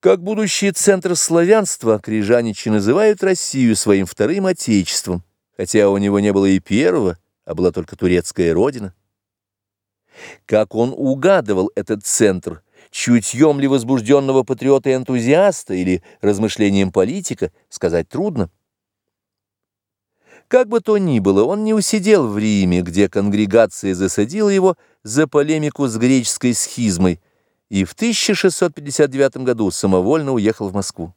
Как будущий центр славянства, крижаничи называют Россию своим вторым отечеством, хотя у него не было и первого, а была только турецкая родина. Как он угадывал этот центр, чутьем ли возбужденного патриота и энтузиаста или размышлением политика, сказать трудно. Как бы то ни было, он не усидел в Риме, где конгрегация засадила его за полемику с греческой схизмой, и в 1659 году самовольно уехал в Москву.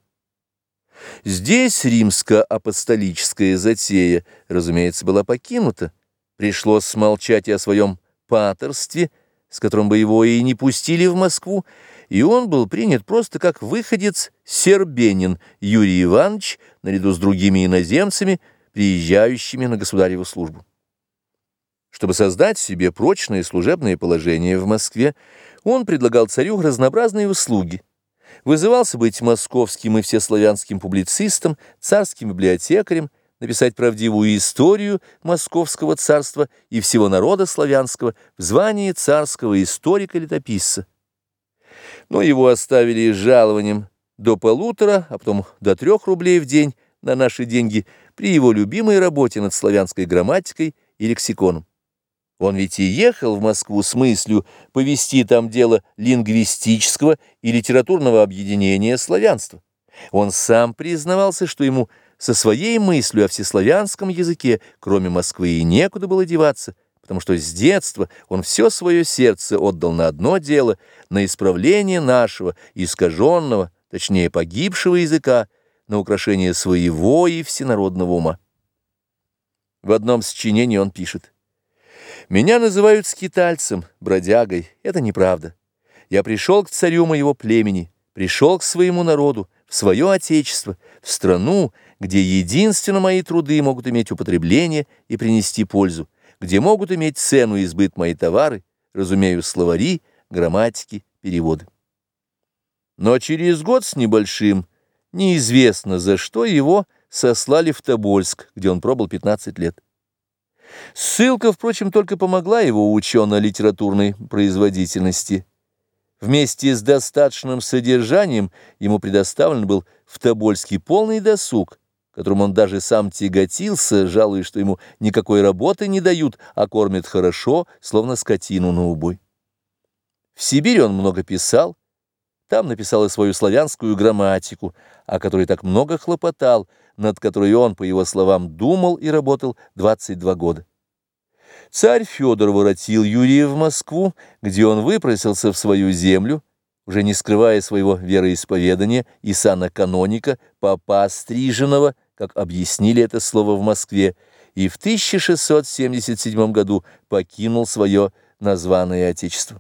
Здесь римско-апостолическая затея, разумеется, была покинута. Пришлось смолчать и о своем паторстве, с которым бы его и не пустили в Москву, и он был принят просто как выходец сербенин Юрий Иванович, наряду с другими иноземцами, приезжающими на государеву службу. Чтобы создать себе прочное служебное положение в Москве, он предлагал царю разнообразные услуги. Вызывался быть московским и всеславянским публицистом, царским библиотекарем, написать правдивую историю московского царства и всего народа славянского в звании царского историка-летописца. Но его оставили жалованием до полутора, а потом до трех рублей в день на наши деньги при его любимой работе над славянской грамматикой и лексиконом. Он ведь и ехал в Москву с мыслью повести там дело лингвистического и литературного объединения славянства. Он сам признавался, что ему со своей мыслью о всеславянском языке, кроме Москвы, и некуда было деваться, потому что с детства он все свое сердце отдал на одно дело, на исправление нашего, искаженного, точнее погибшего языка, на украшение своего и всенародного ума. В одном сочинении он пишет меня называют скитальцем, бродягой. Это неправда. Я пришел к царю моего племени, пришел к своему народу, в свое отечество, в страну, где единственно мои труды могут иметь употребление и принести пользу, где могут иметь цену и избыт мои товары, разумею, словари, грамматики, переводы. Но через год с небольшим, неизвестно за что, его сослали в Тобольск, где он пробыл 15 лет. Ссылка, впрочем, только помогла его учено-литературной производительности. Вместе с достаточным содержанием ему предоставлен был в Тобольский полный досуг, которым он даже сам тяготился, жалуясь, что ему никакой работы не дают, а кормят хорошо, словно скотину на убой. В Сибири он много писал, там написал и свою славянскую грамматику, о которой так много хлопотал, над которой он, по его словам, думал и работал 22 года. Царь Федор воротил Юрия в Москву, где он выпросился в свою землю, уже не скрывая своего вероисповедания и сана каноника, папа стриженного, как объяснили это слово в Москве, и в 1677 году покинул свое названное отечество.